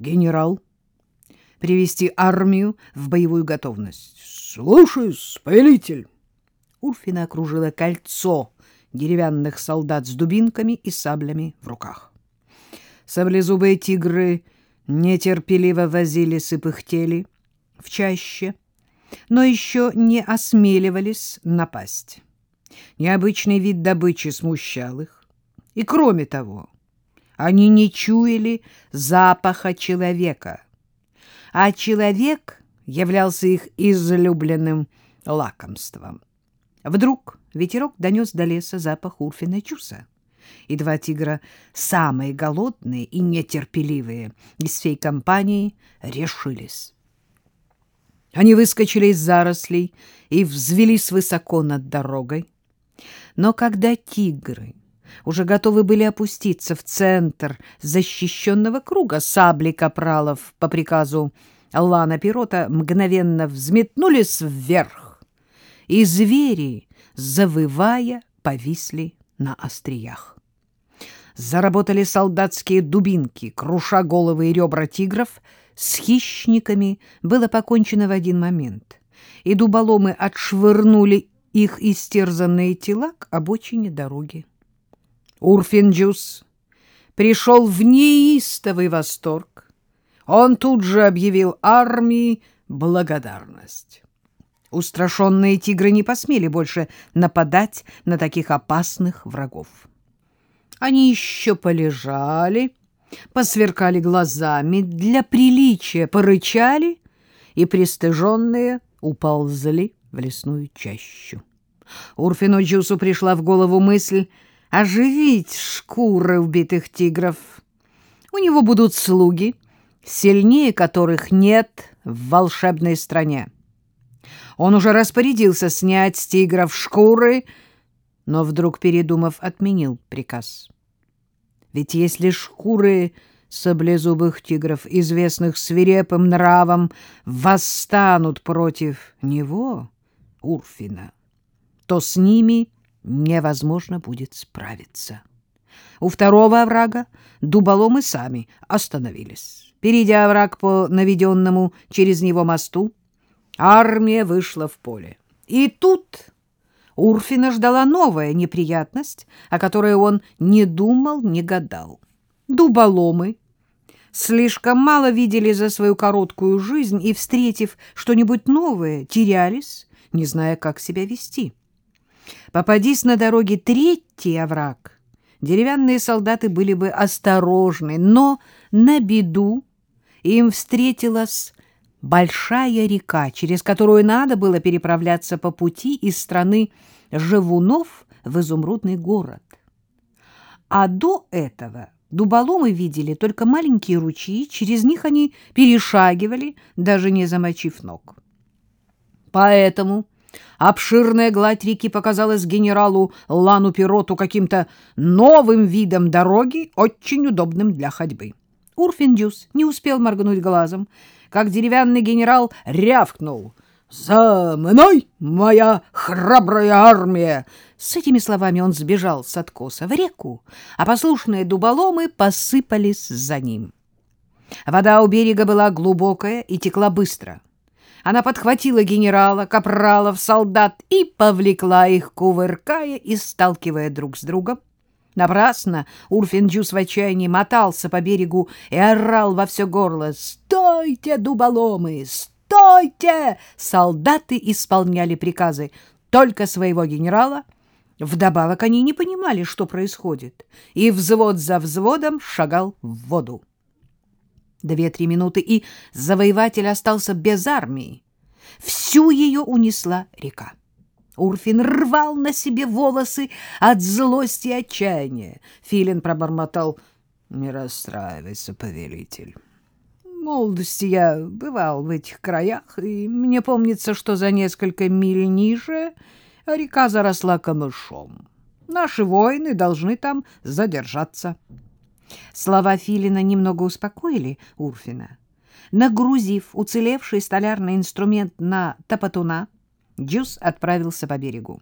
генерал. Привести армию в боевую готовность. Слушаюсь, повелитель. Урфина окружило кольцо деревянных солдат с дубинками и саблями в руках. Саблезубые тигры нетерпеливо возились и пыхтели в чаще, но еще не осмеливались напасть. Необычный вид добычи смущал их. И кроме того, они не чуяли запаха человека, а человек являлся их излюбленным лакомством. Вдруг ветерок донес до леса запах Урфина чуса, и два тигра, самые голодные и нетерпеливые из всей компании, решились. Они выскочили из зарослей и взвелись высоко над дорогой. Но когда тигры уже готовы были опуститься в центр защищенного круга, сабли капралов по приказу Лана Пирота мгновенно взметнулись вверх, и звери, завывая, повисли на остриях. Заработали солдатские дубинки, круша головы и ребра тигров. С хищниками было покончено в один момент, и дуболомы отшвырнули их истерзанные тела к обочине дороги. Урфинджус пришел в неистовый восторг. Он тут же объявил армии благодарность. Устрашенные тигры не посмели больше нападать на таких опасных врагов. Они еще полежали, посверкали глазами, для приличия порычали и, пристыженные, уползли в лесную чащу. Урфину Джусу пришла в голову мысль оживить шкуры убитых тигров. У него будут слуги, сильнее которых нет в волшебной стране. Он уже распорядился снять с тигров шкуры, но вдруг, передумав, отменил приказ. Ведь если шкуры саблезубых тигров, известных свирепым нравом, восстанут против него, Урфина, то с ними невозможно будет справиться. У второго оврага дуболомы сами остановились. Перейдя овраг по наведенному через него мосту, армия вышла в поле. И тут Урфина ждала новая неприятность, о которой он не думал, не гадал. Дуболомы слишком мало видели за свою короткую жизнь и, встретив что-нибудь новое, терялись, не зная, как себя вести. Попадись на дороге третий овраг, деревянные солдаты были бы осторожны, но на беду им встретилась большая река, через которую надо было переправляться по пути из страны Живунов в изумрудный город. А до этого дуболомы видели только маленькие ручьи, через них они перешагивали, даже не замочив ног. Поэтому обширная гладь реки показалась генералу Лану Пироту каким-то новым видом дороги, очень удобным для ходьбы. Урфиндюс не успел моргнуть глазом, как деревянный генерал рявкнул. «За мной, моя храбрая армия!» С этими словами он сбежал с откоса в реку, а послушные дуболомы посыпались за ним. Вода у берега была глубокая и текла быстро. Она подхватила генерала, капралов, солдат и повлекла их, кувыркая и сталкивая друг с другом. Напрасно Урфинджус в отчаянии мотался по берегу и орал во все горло «Стойте, дуболомы! Стойте!» Солдаты исполняли приказы только своего генерала. Вдобавок они не понимали, что происходит, и взвод за взводом шагал в воду. Две-три минуты, и завоеватель остался без армии. Всю ее унесла река. Урфин рвал на себе волосы от злости и отчаяния. Филин пробормотал «Не расстраивайся, повелитель». В молодости я бывал в этих краях, и мне помнится, что за несколько миль ниже река заросла камышом. Наши воины должны там задержаться. Слова Филина немного успокоили Урфина. Нагрузив уцелевший столярный инструмент на топотуна, Джус отправился по берегу.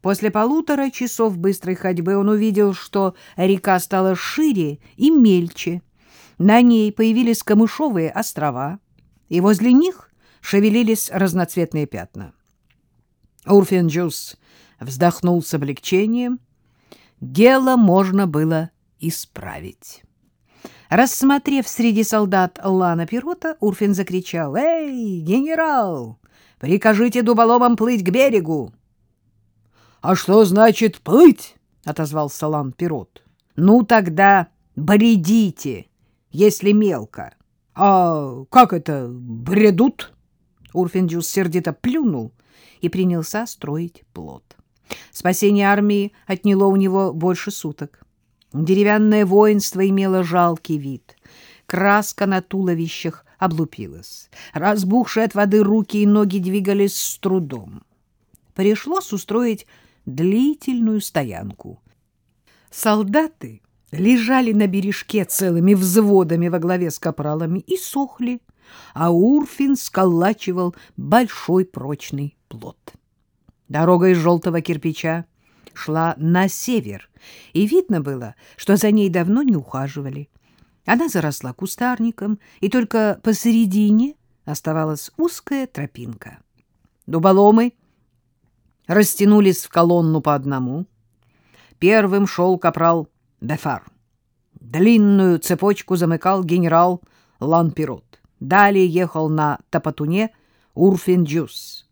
После полутора часов быстрой ходьбы он увидел, что река стала шире и мельче. На ней появились камышовые острова, и возле них шевелились разноцветные пятна. Урфин-Джус вздохнул с облегчением. Дело можно было исправить. Рассмотрев среди солдат Лана Пирота, Урфин закричал «Эй, генерал, прикажите дуболомам плыть к берегу!» «А что значит плыть?» — отозвался Лан Пирот. «Ну тогда бредите, если мелко». «А как это, бредут?» Урфиндюс сердито плюнул и принялся строить плот. Спасение армии отняло у него больше суток. Деревянное воинство имело жалкий вид. Краска на туловищах облупилась. Разбухшие от воды руки и ноги двигались с трудом. Пришлось устроить длительную стоянку. Солдаты лежали на бережке целыми взводами во главе с капралами и сохли, а Урфин сколачивал большой прочный плот. Дорога из желтого кирпича шла на север, и видно было, что за ней давно не ухаживали. Она заросла кустарником, и только посередине оставалась узкая тропинка. Дуболомы растянулись в колонну по одному. Первым шел капрал Бефар. Длинную цепочку замыкал генерал Ланпирот. Далее ехал на Топотуне Урфин Джус.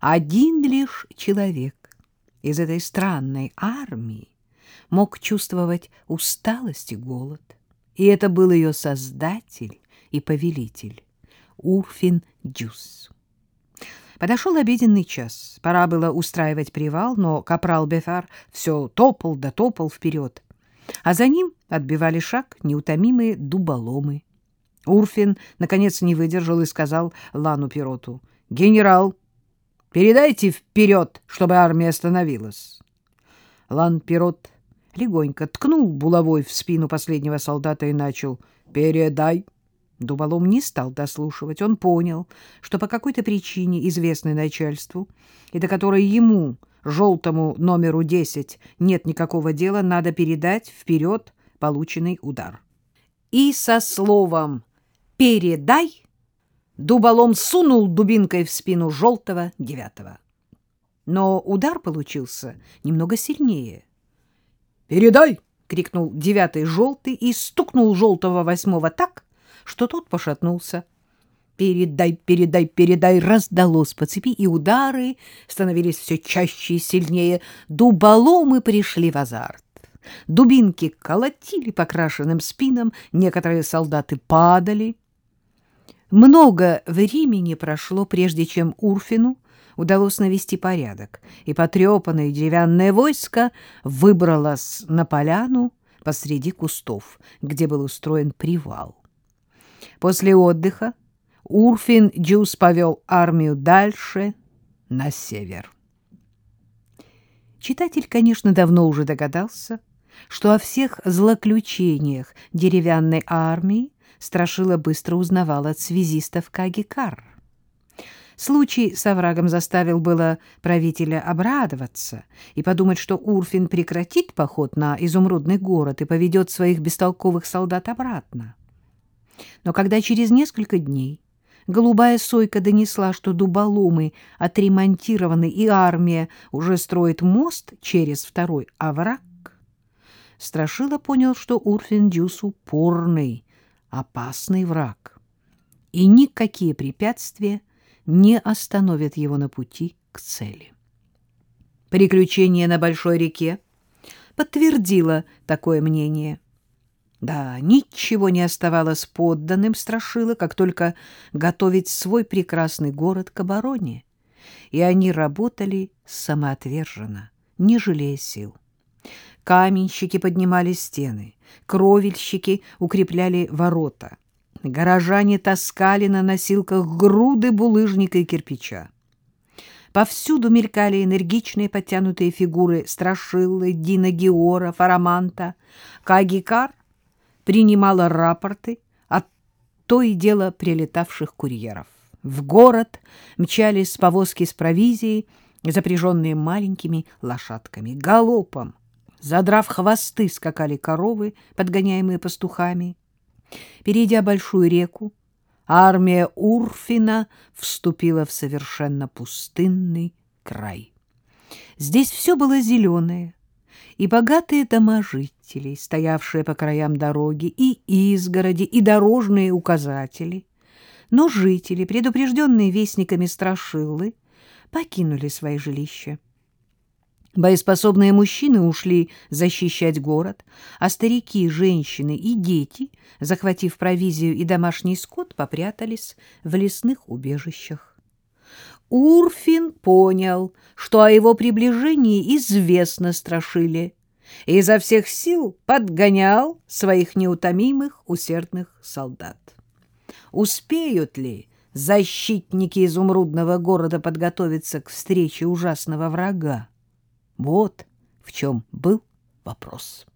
Один лишь человек из этой странной армии мог чувствовать усталость и голод. И это был ее создатель и повелитель Урфин Дюс. Подошел обеденный час. Пора было устраивать привал, но капрал Бефар все топал да топал вперед. А за ним отбивали шаг неутомимые дуболомы. Урфин, наконец, не выдержал и сказал Лану Пироту, «Генерал, Передайте вперед, чтобы армия остановилась. Лан Пирот легонько ткнул булавой в спину последнего солдата и начал «Передай». Дуболом не стал дослушивать. Он понял, что по какой-то причине, известной начальству, и до которой ему, желтому номеру 10, нет никакого дела, надо передать вперед полученный удар. И со словом «передай» Дуболом сунул дубинкой в спину желтого девятого. Но удар получился немного сильнее. «Передай!» — крикнул девятый желтый и стукнул желтого восьмого так, что тот пошатнулся. «Передай, передай, передай!» раздалось по цепи, и удары становились все чаще и сильнее. Дуболомы пришли в азарт. Дубинки колотили по крашенным спинам, некоторые солдаты падали — много времени прошло, прежде чем Урфину удалось навести порядок, и потрепанное деревянное войско выбралось на поляну посреди кустов, где был устроен привал. После отдыха Урфин Джус повел армию дальше, на север. Читатель, конечно, давно уже догадался, что о всех злоключениях деревянной армии Страшила быстро узнавал от связистов Кагикар. Случай с оврагом заставил было правителя обрадоваться и подумать, что Урфин прекратит поход на изумрудный город и поведет своих бестолковых солдат обратно. Но когда через несколько дней голубая сойка донесла, что дуболомы отремонтированы и армия уже строит мост через второй овраг, Страшила понял, что Урфин Дюс упорный опасный враг, и никакие препятствия не остановят его на пути к цели. Приключение на большой реке подтвердило такое мнение. Да, ничего не оставалось подданным Страшила, как только готовить свой прекрасный город к обороне. И они работали самоотверженно, не жалея сил. Каменщики поднимали стены, кровельщики укрепляли ворота. Горожане таскали на носилках груды булыжника и кирпича. Повсюду мелькали энергичные подтянутые фигуры Страшилы, Дина Геора, Фараманта. Кагикар принимала рапорты от то и дело прилетавших курьеров. В город мчались повозки с провизией, запряженные маленькими лошадками. Галопом Задрав хвосты, скакали коровы, подгоняемые пастухами. Перейдя большую реку, армия Урфина вступила в совершенно пустынный край. Здесь все было зеленое, и богатые дома жителей, стоявшие по краям дороги, и изгороди, и дорожные указатели. Но жители, предупрежденные вестниками страшилы, покинули свои жилища. Боеспособные мужчины ушли защищать город, а старики, женщины и дети, захватив провизию и домашний скот, попрятались в лесных убежищах. Урфин понял, что о его приближении известно страшили, и изо всех сил подгонял своих неутомимых усердных солдат. Успеют ли защитники изумрудного города подготовиться к встрече ужасного врага? Вот в чем был вопрос.